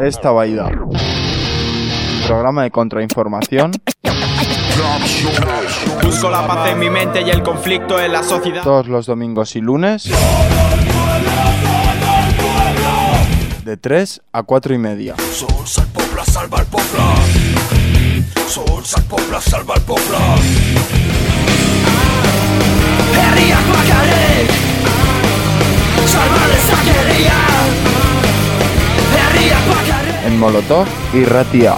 Esta Baida. Programa de contrainformación. Busco la paz en mi mente y el conflicto en la sociedad. Todos los domingos y lunes. De 3 a 4 y media. Salva poble salva el en Molotov y Ratia.